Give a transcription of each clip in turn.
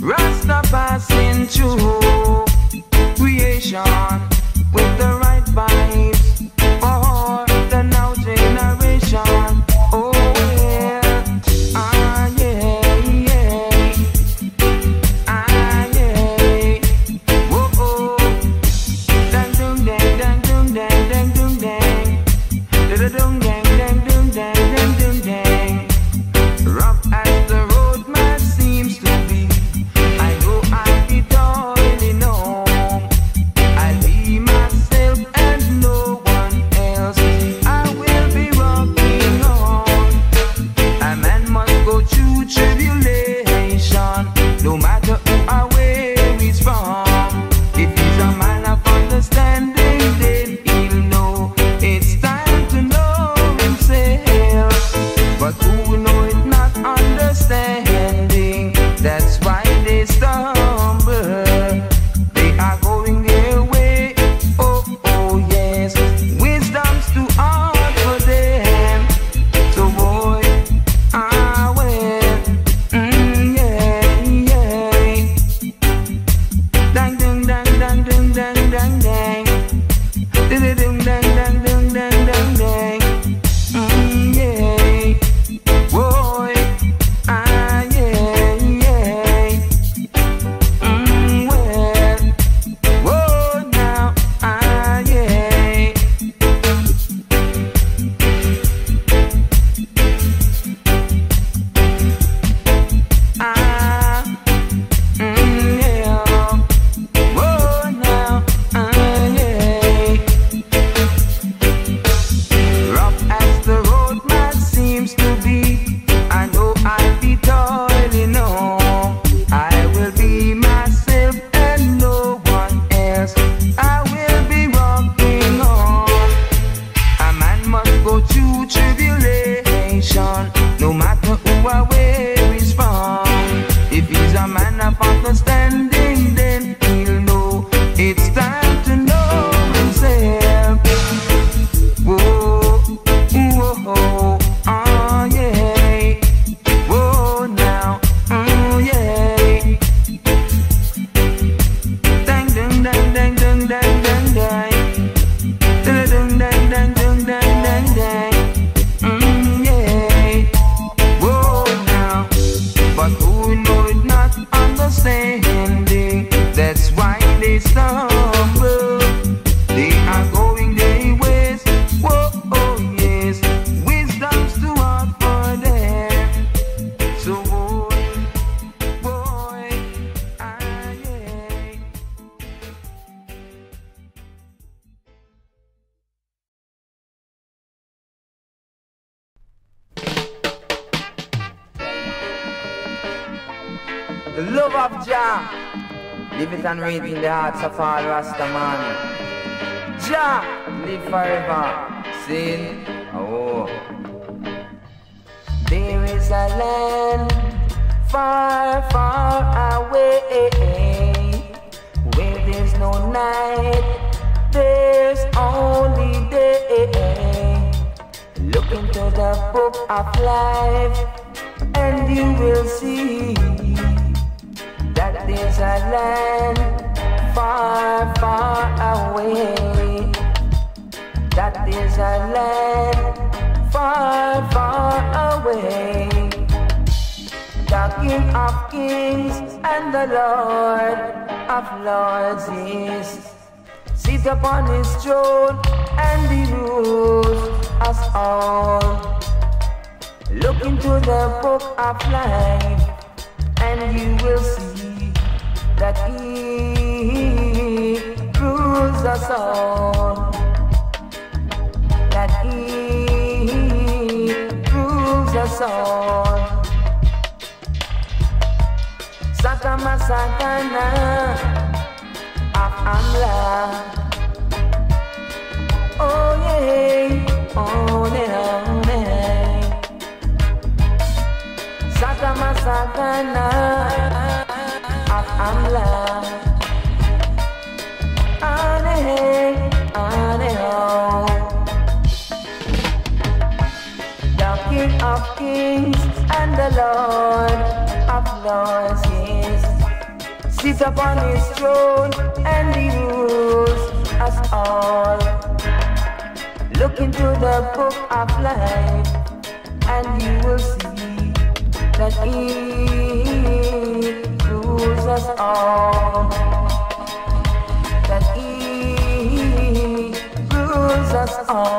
Rasta passing through. in the hearts of all Rastaman. Jah, live forever. Sin. Oh. There is a land far, far away where there's no night, there's only day. Look into the book of life and you will see that there's a land. That is a land far, far away. The King of Kings and the Lord of Lords is sit upon his throne and he rules us all. Look into the book of life and you will see comes a song that improves us all. Satama Satana of Amla. Oh, yeah, oh, yeah, oh, yeah. Sakama Satana of Amla and the lord of lords sits Upon his throne, and he rules us all. Look into the book of life, and you will see that he rules us all. Oh. all.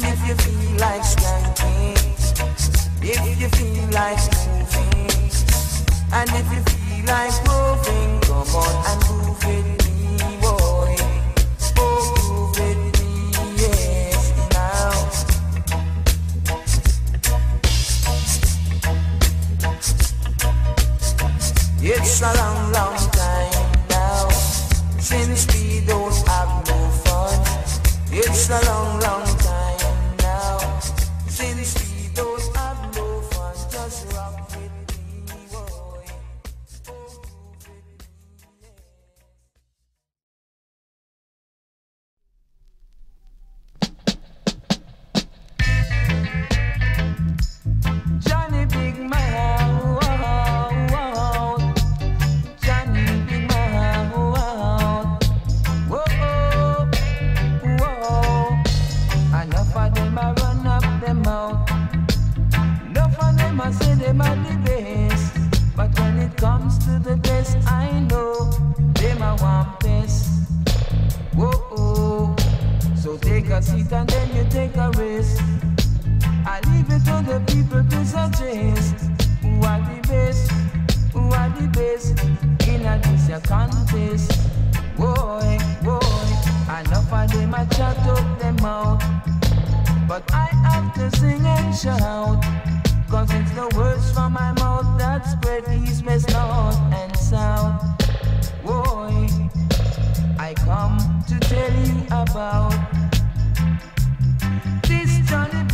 And if you feel like skanking, if you feel like moving, and if you feel like moving, come on and move with me, boy. Oh, move with me, yeah, now. It's a long, long time now since we don't have no fun. It's a long, long about this time.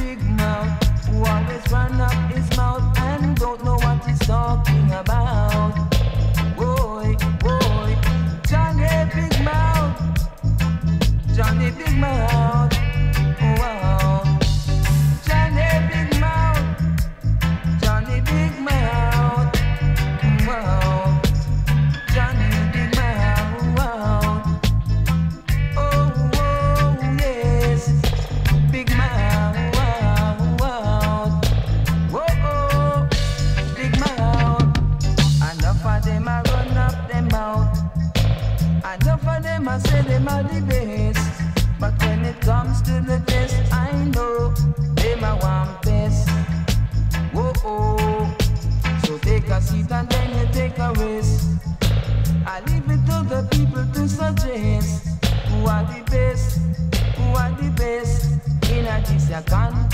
a gun.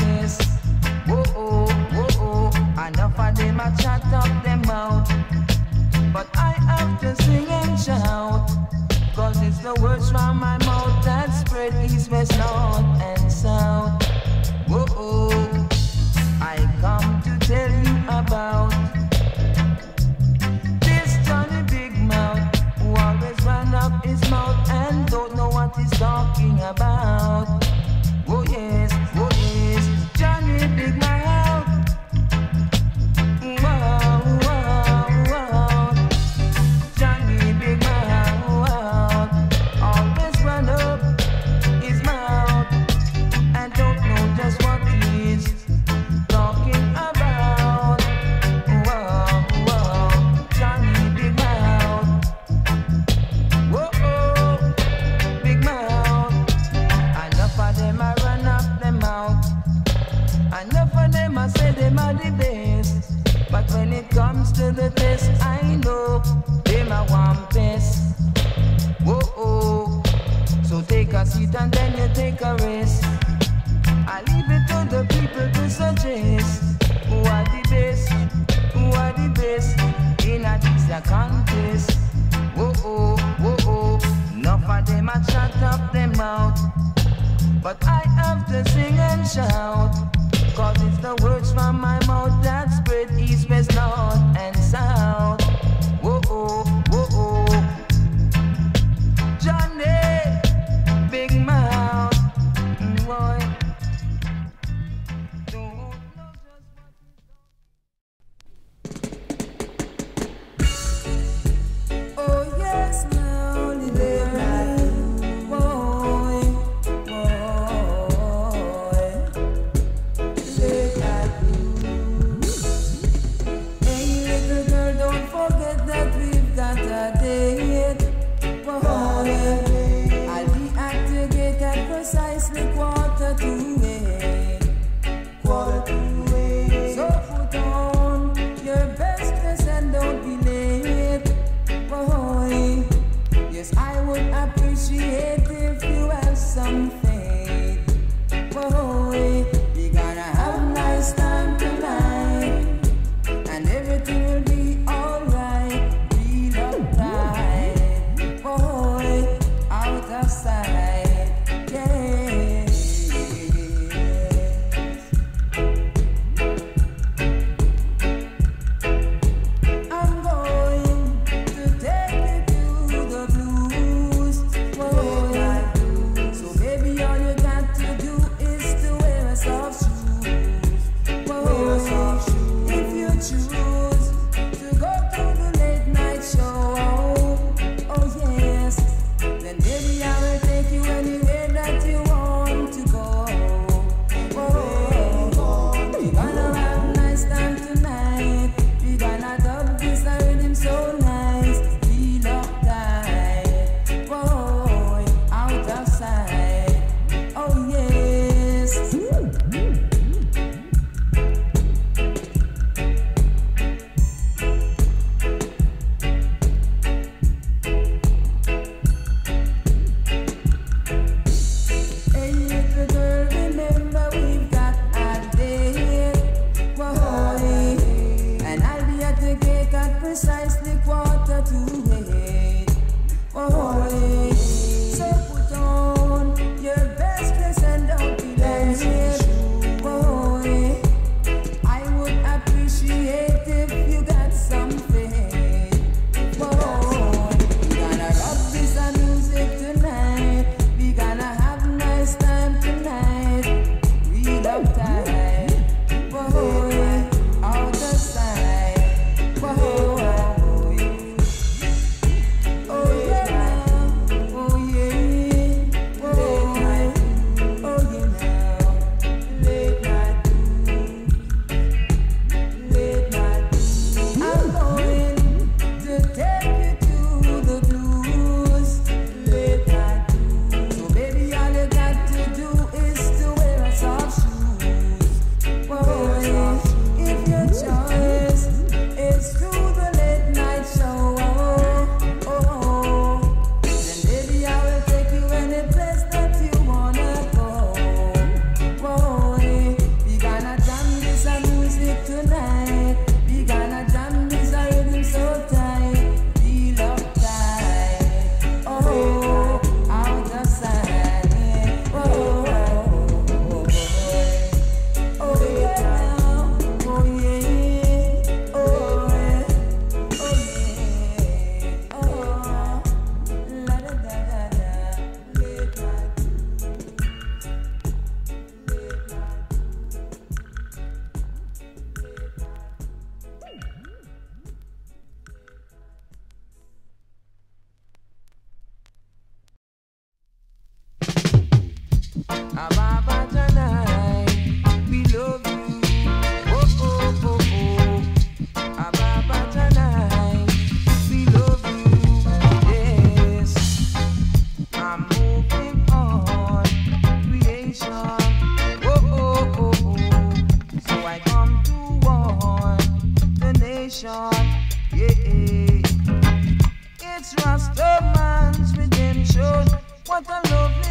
up a lovely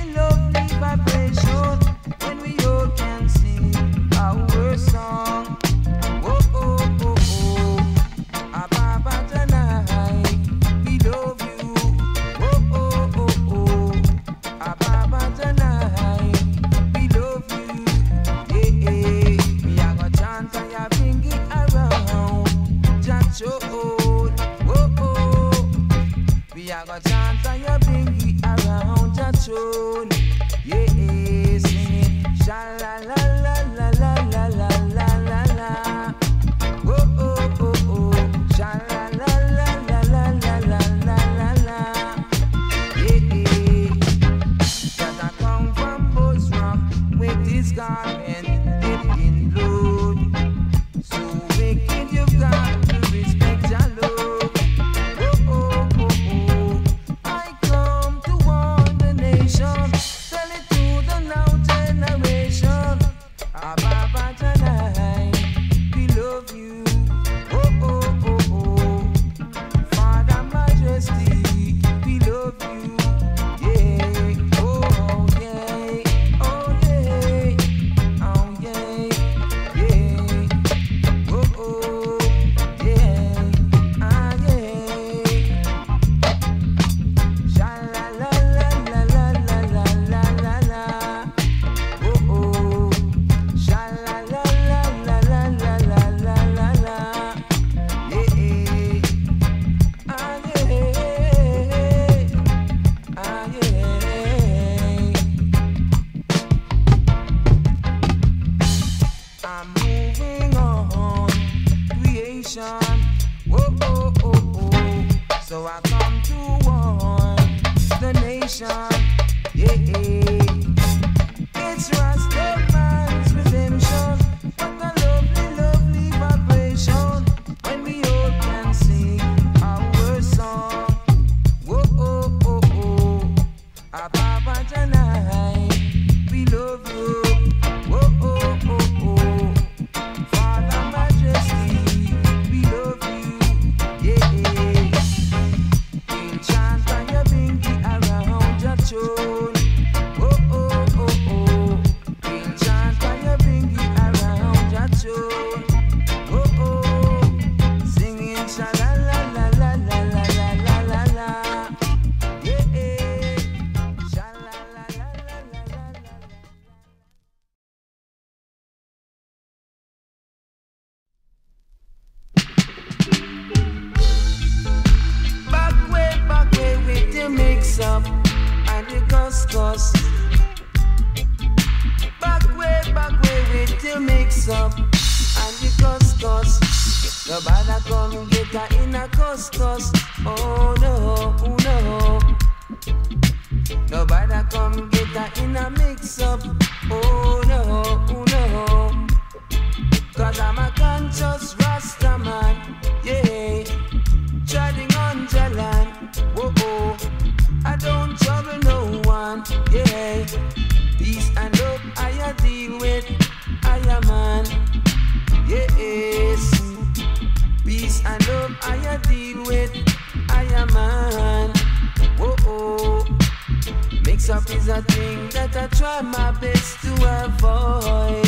is a thing that I try my best to avoid.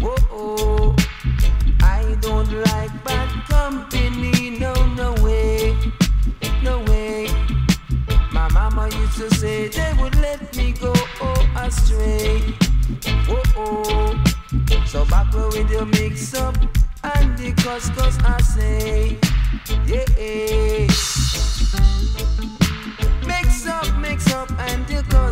Whoa, I don't like bad company, no, no way, no way. My mama used to say they would let me go astray. Whoa, so back with the mix up and the cuss cuss I say, yeah. Mix up, mix up, and the cuss.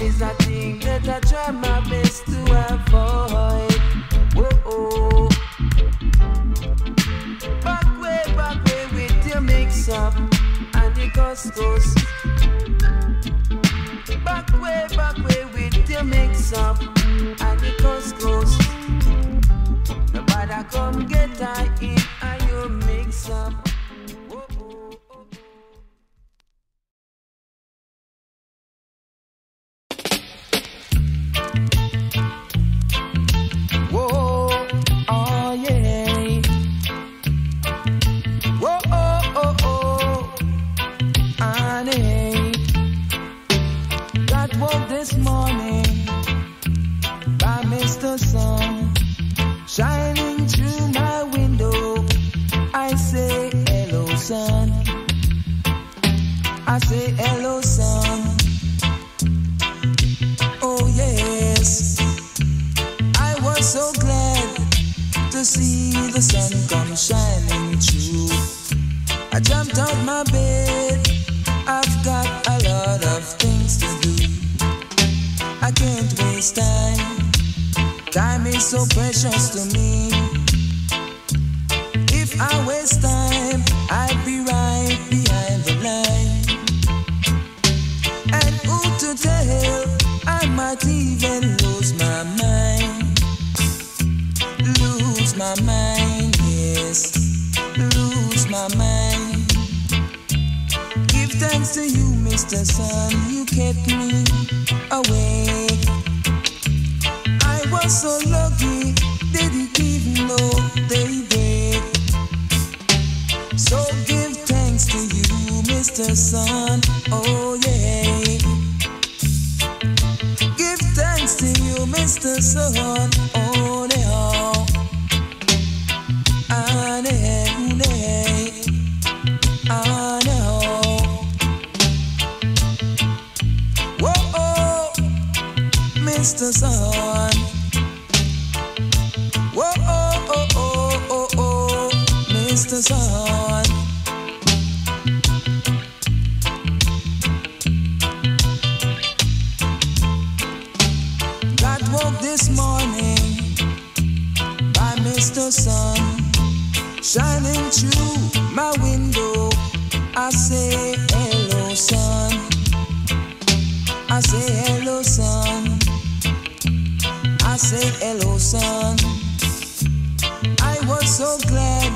Is a thing that I try my best to avoid. You kept me awake. I was so lucky, didn't even know they. So give thanks to you, Mr. Sun. Oh yeah. Give thanks to you, Mr. Sun. Oh Mr. Sun. Whoa, oh, oh, oh, oh, oh, Mr. Sun. Got woke this morning by Mr. Sun shining through my window. I say hello, sun. I say hello. Say hello, sun. I was so glad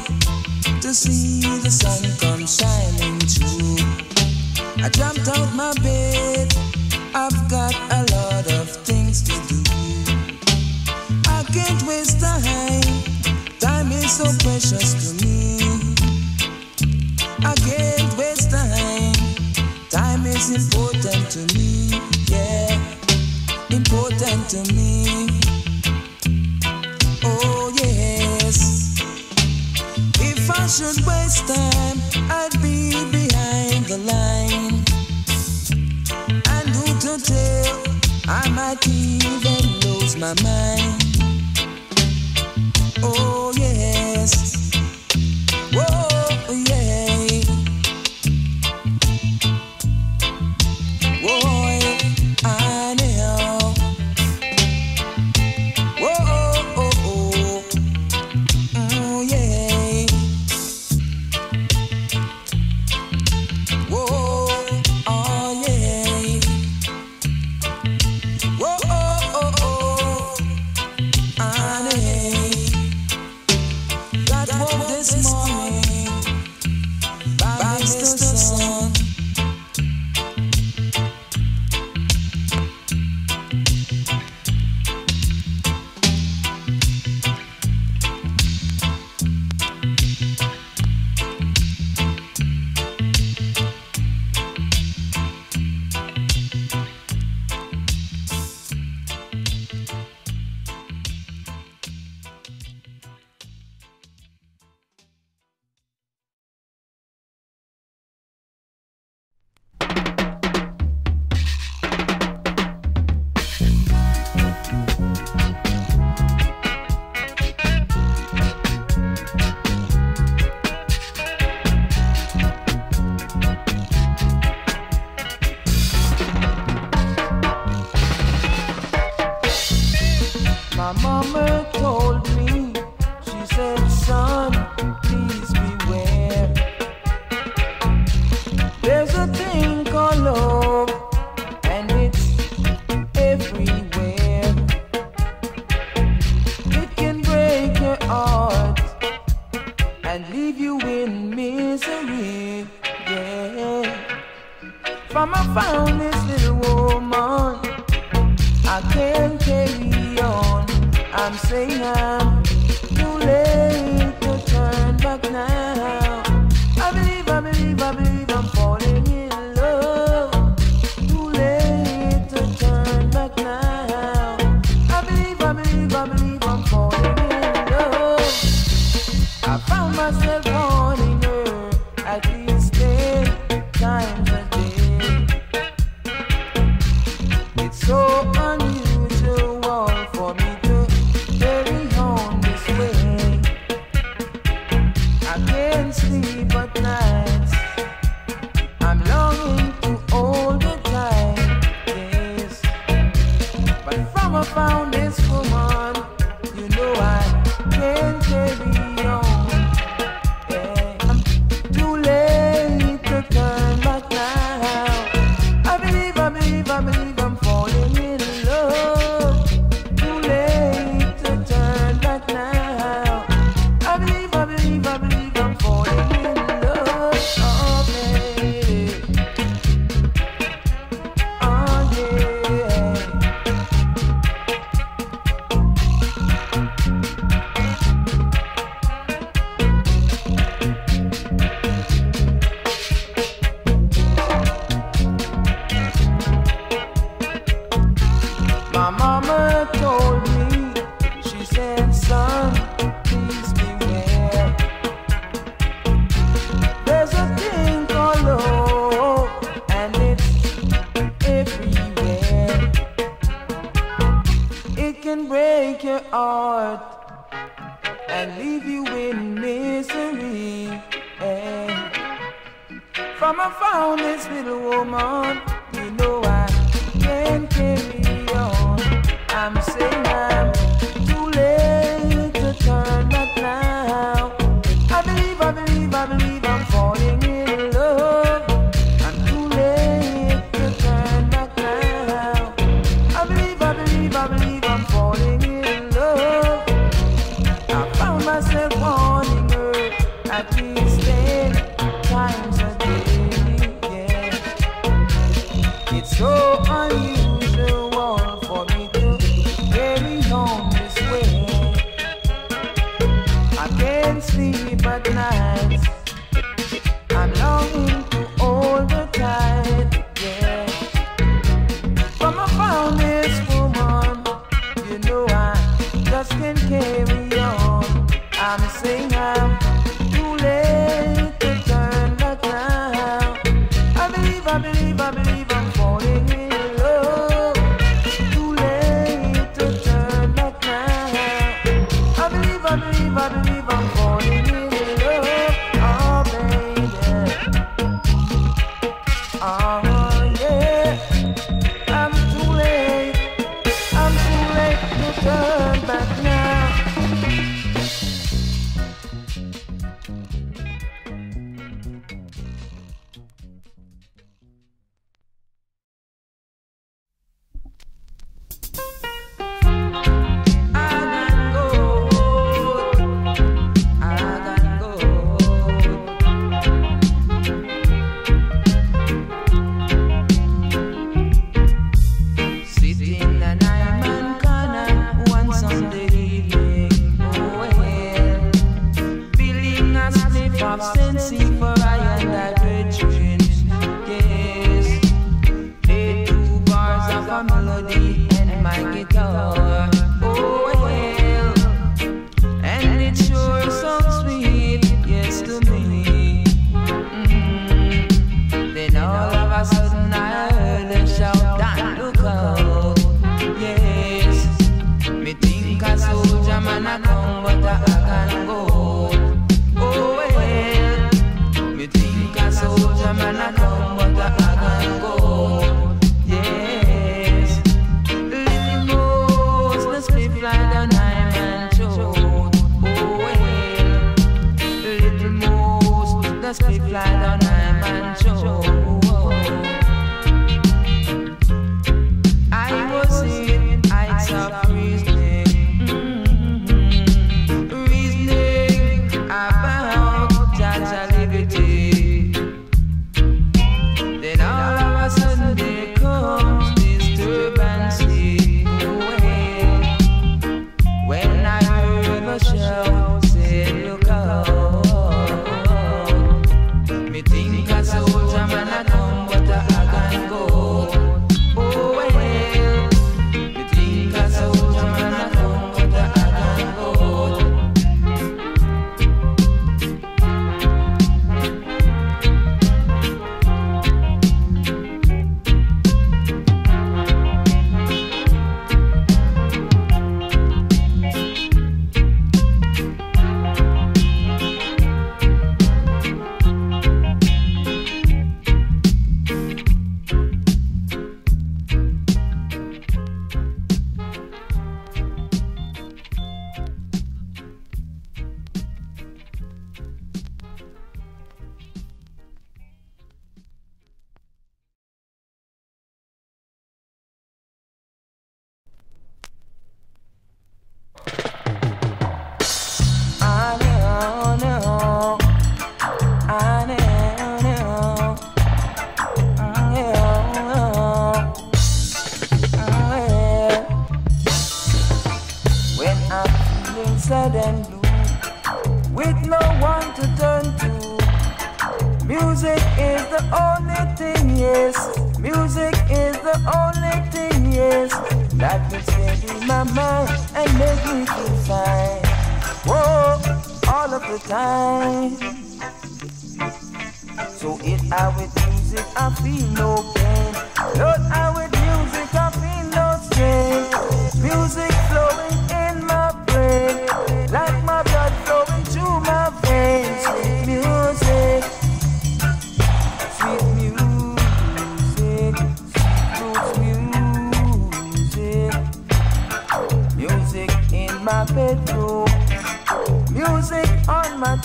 to see the sun come shining through. I jumped out my bed. I've got a lot of things to do. I can't waste time. Time is so precious to me. I can't waste time. Time is important to me. Yeah, important to me. Should waste time, I'd be behind the line. And who to tell? I might even lose my mind. Oh,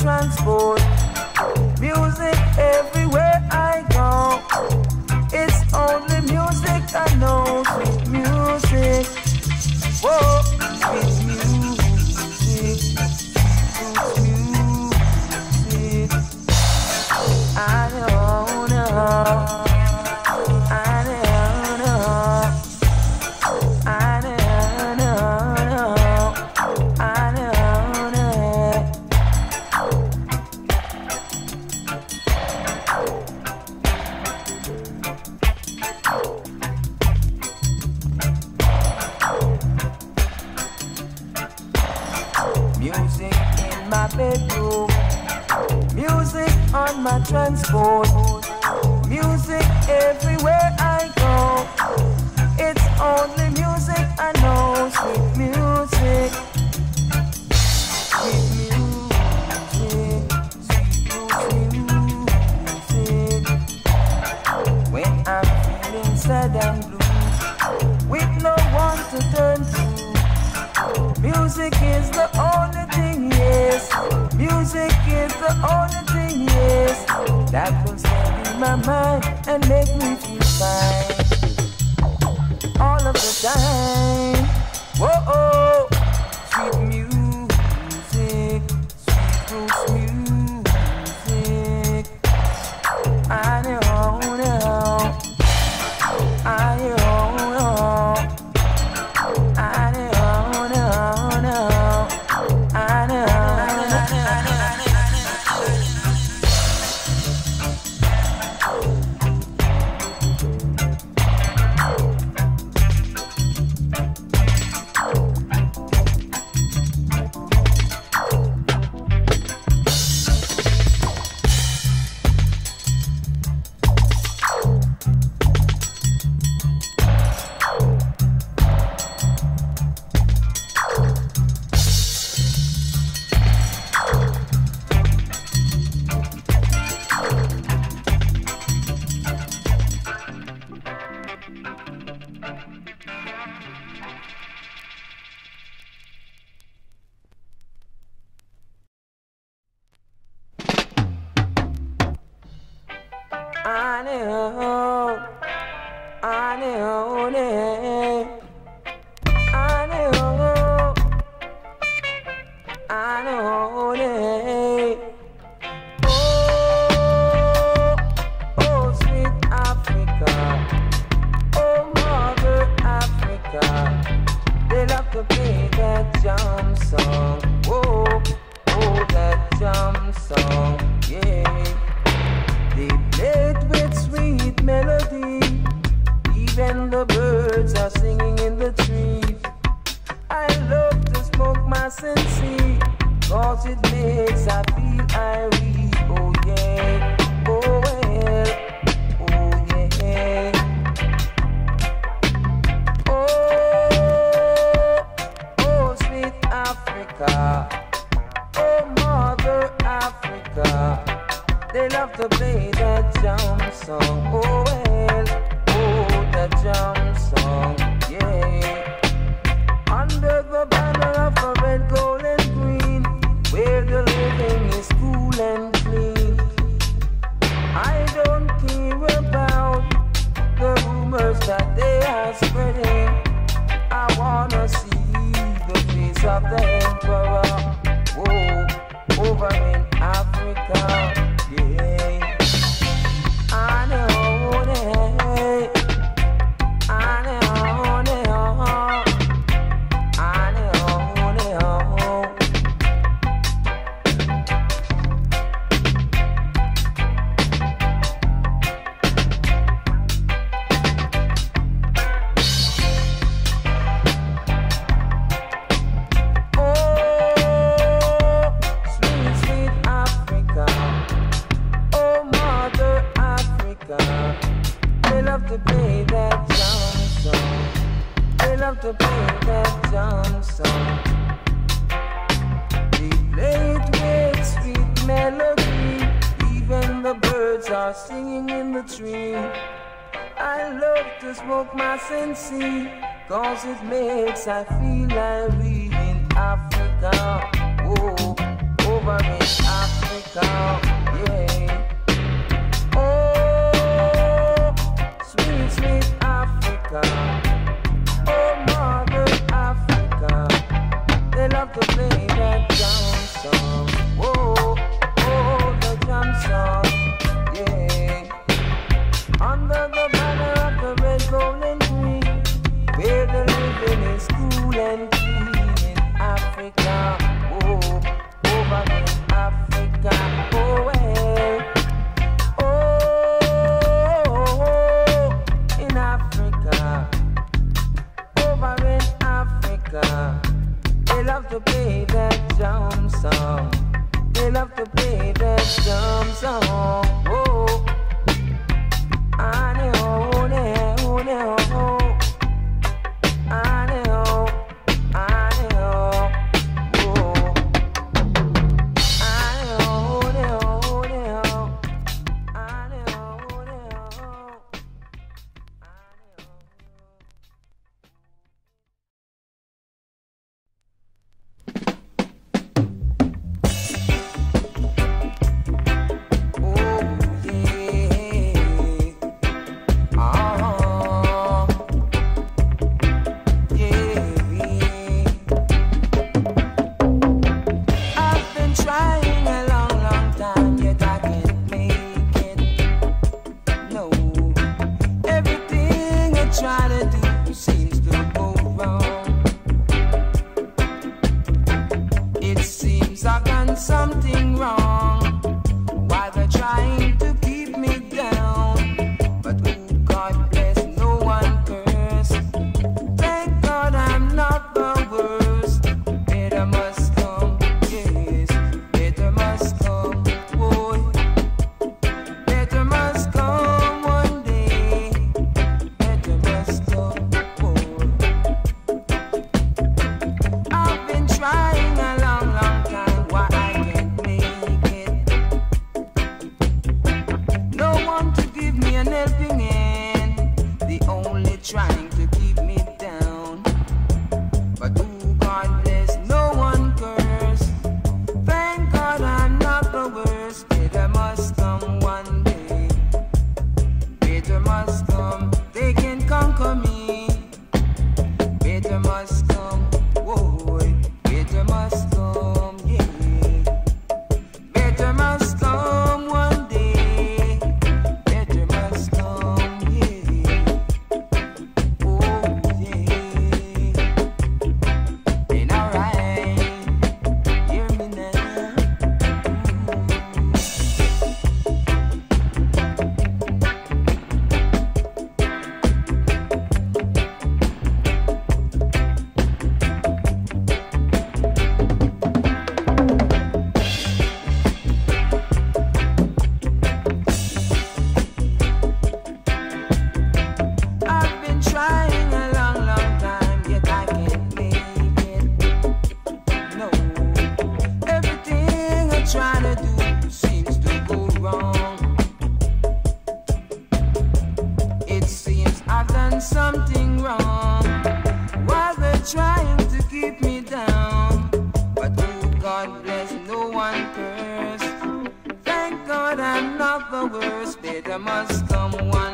transport. Better must come one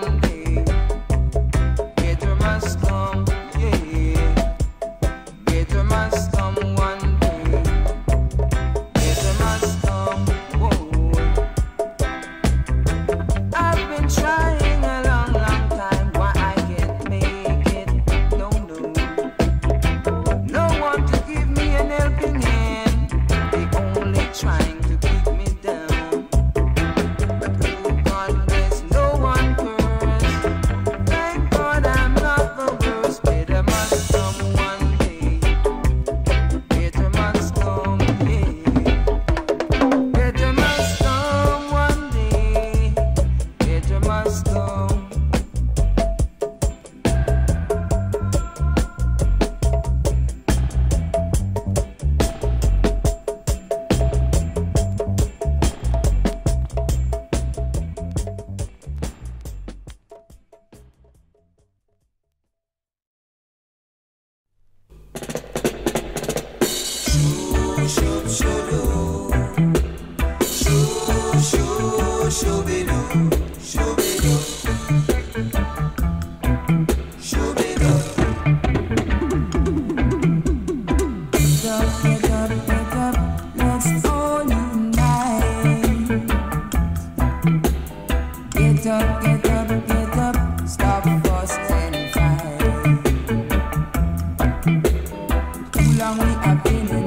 long we have been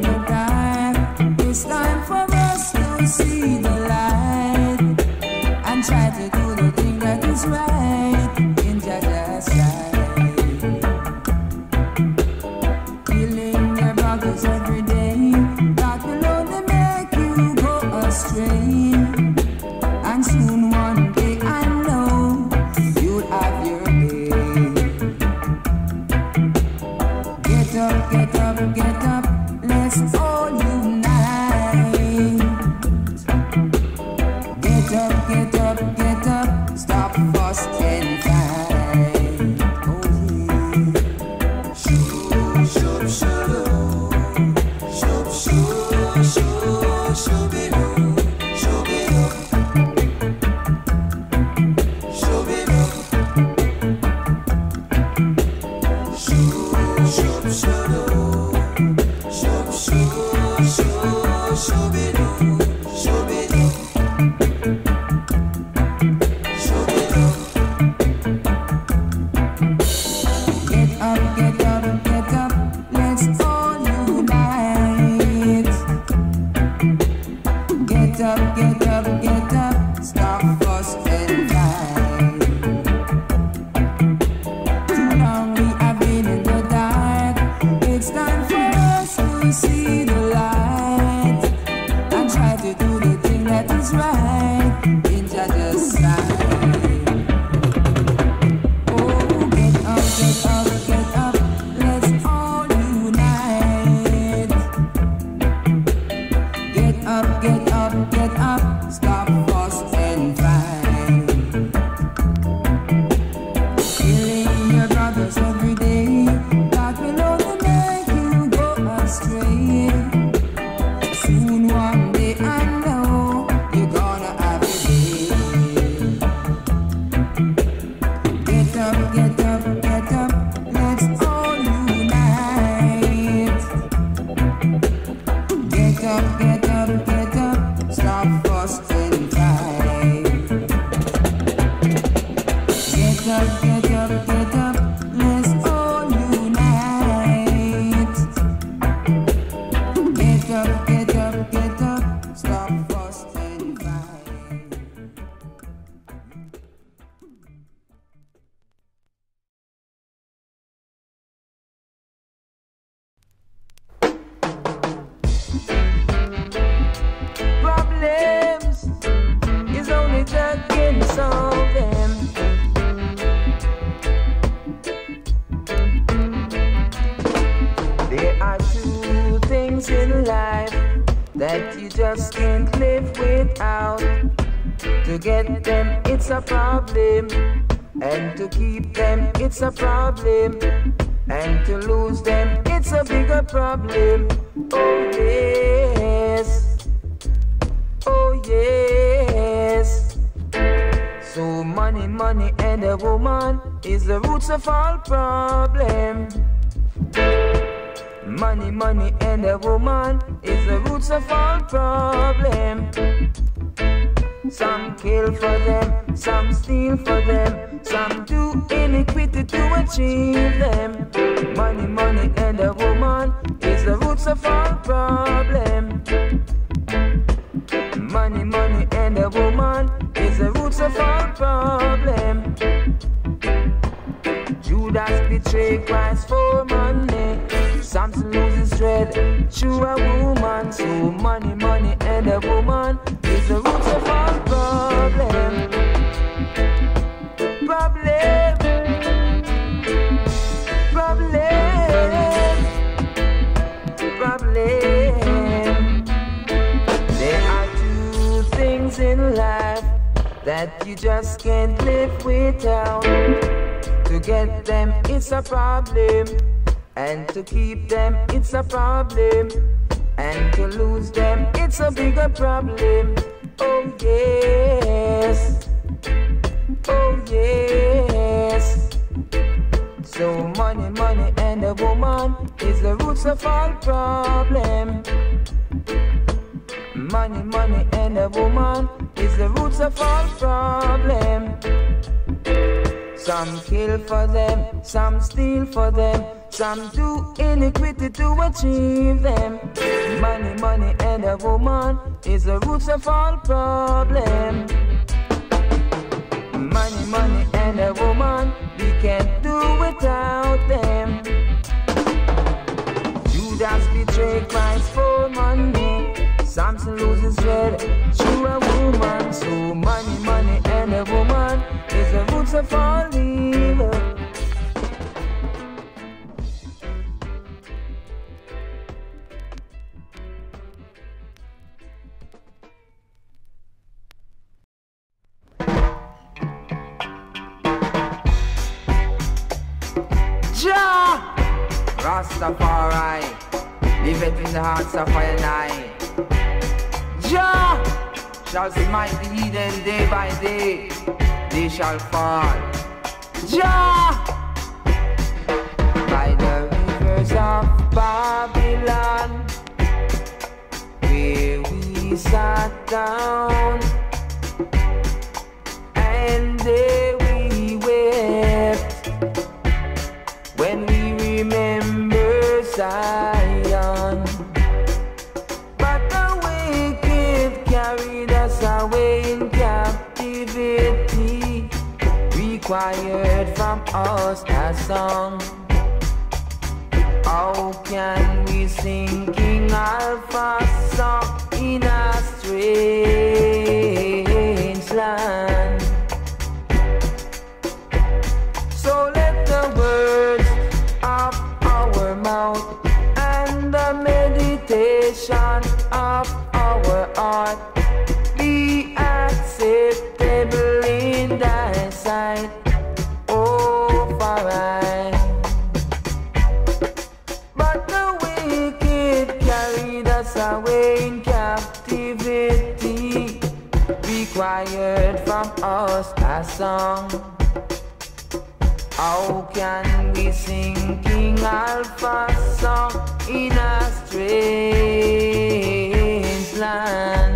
problem. Some kill for them, some steal for them, some do iniquity to achieve them. Money, money, and a woman is the roots of all problem. Money, money, and a woman is the roots of all problem. Judas betrayed Christ to a woman. So money, money, and a woman is the root of all problem. Problem. Problem. Problem. There are two things in life that you just can't live without. To get them, it's a problem. And to keep them, it's a problem. And to lose them, it's a bigger problem. Oh, yes. Oh, yes. So, money, money, and a woman is the roots of all problem. Money, money, and a woman is the roots of all problem. Some kill for them, some steal for them some do iniquity to achieve them. Money, money, and a woman is the roots of all problem. Money, money, and a woman, we can't do without them. Judas betrayed Christ for money. Samson loses head required from us a song. How can we sing King Alpha song in a strange land?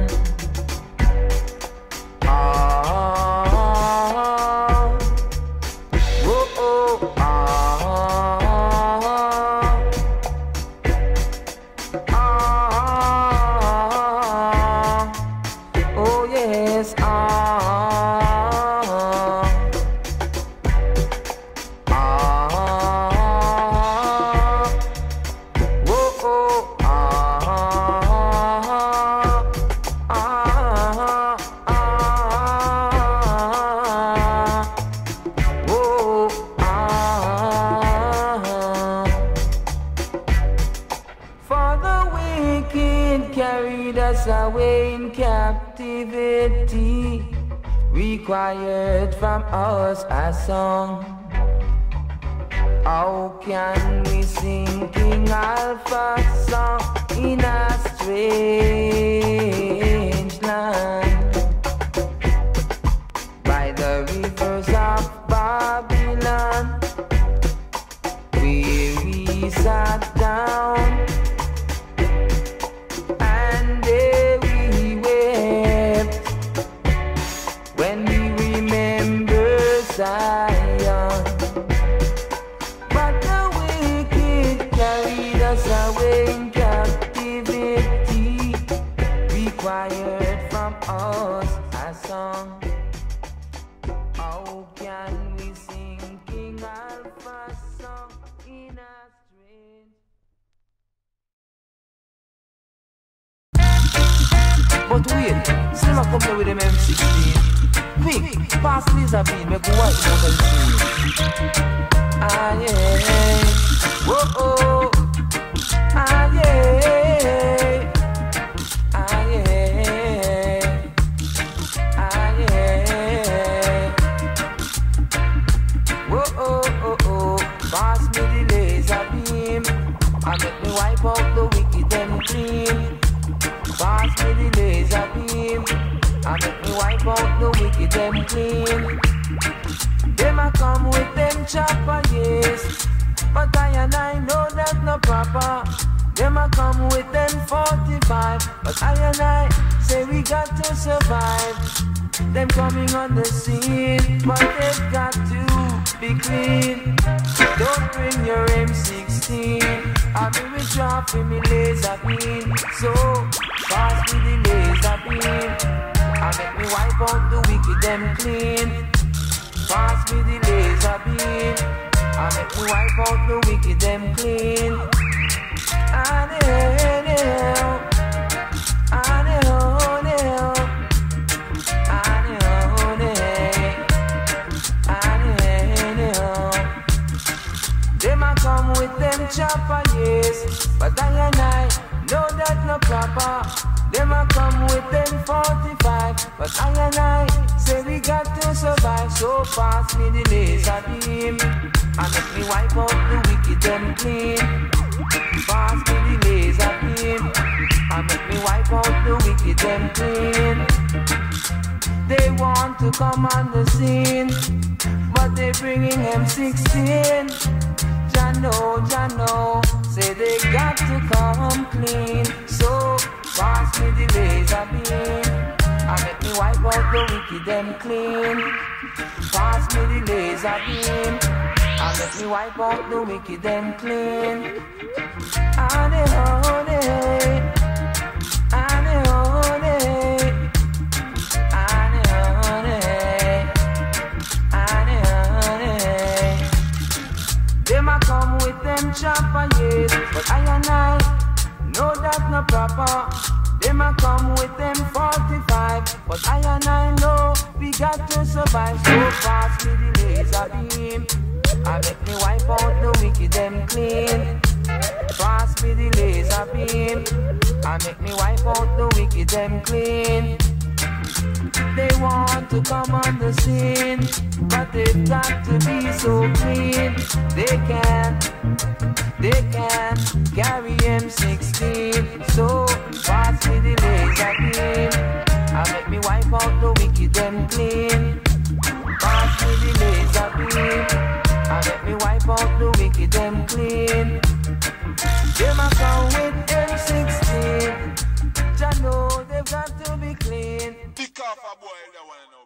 Required from us a song. How can we sing King Alpha song in a strange But wait, still I come here with them M16. Quick, pass Lisa beat, make white out and see. Ah yeah, whoa oh, wipe out the wicked and clean. Them a come with them chopper, yes. But I and I know that's not proper. Them a come with them 45. But I and I say we got to survive. Them coming on the scene, but they've got to be clean. Don't bring your M16. I be withdraw for me laser beam. So pass me the laser beam. I make me wipe out the wicked them clean. Pass me the laser beam. I make me wipe out the wicked them clean. And hell, and hell. Them a come with them chopper, yes. But I and I know that no proper. Them a come with them 45. But I and I say we got to survive. So pass me the laser beam. And make me wipe out the wicked them clean. Pass me the laser beam. And make me wipe out the wicked them clean. They want to come on the scene, but they bringing M16. Jano, Jano, say they got to come clean. So pass me the laser beam, and make me wipe out the wicked them clean. Pass me the laser beam, and make me wipe out the wicked them clean. Honey, honey, honey, honey. Them a come with them chopper, yes, but I and I know that no proper. Them a come with them 45, but I and I know we got to survive. So pass me the laser beam, I make me wipe out the wicked them clean. Pass me the laser beam, I make me wipe out the wicked them clean. They want to come on the scene, but they've got to be so clean. They can't, they can't carry M16. So pass me the laser beam. I make me wipe out the wicked and clean. Pass me the laser beam. sure afa boy ɛdɛ wɔn na